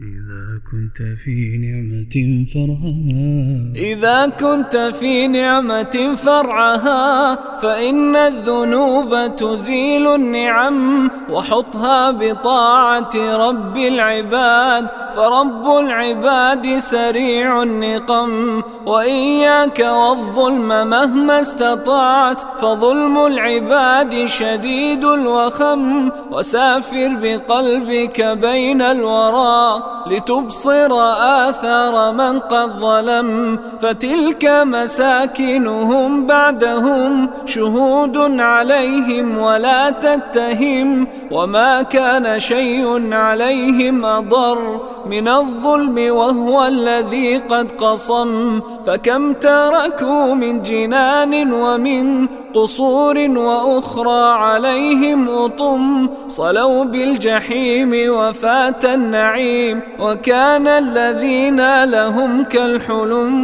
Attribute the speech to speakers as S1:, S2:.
S1: إذا كنت في نعمة فرعها
S2: إذا كنت في نعمة فرعها فإن الذنوب تزيل النعم وحطها بطاعة رب العباد. فرب العباد سريع النقم وإياك والظلم مهما استطعت. فظلم العباد شديد الوخم وسافر بقلبك بين الورى. لتبصر آثار من قد ظلم فتلك مساكنهم بعدهم شهود عليهم ولا تتهم وما كان شيء عليهم أضر من الظلم وهو الذي قد قصم فكم تركوا من جنان ومن قصور وأخرى عليهم أطم صلوا بالجحيم وفات النعيم وكان الذين لهم كالحلم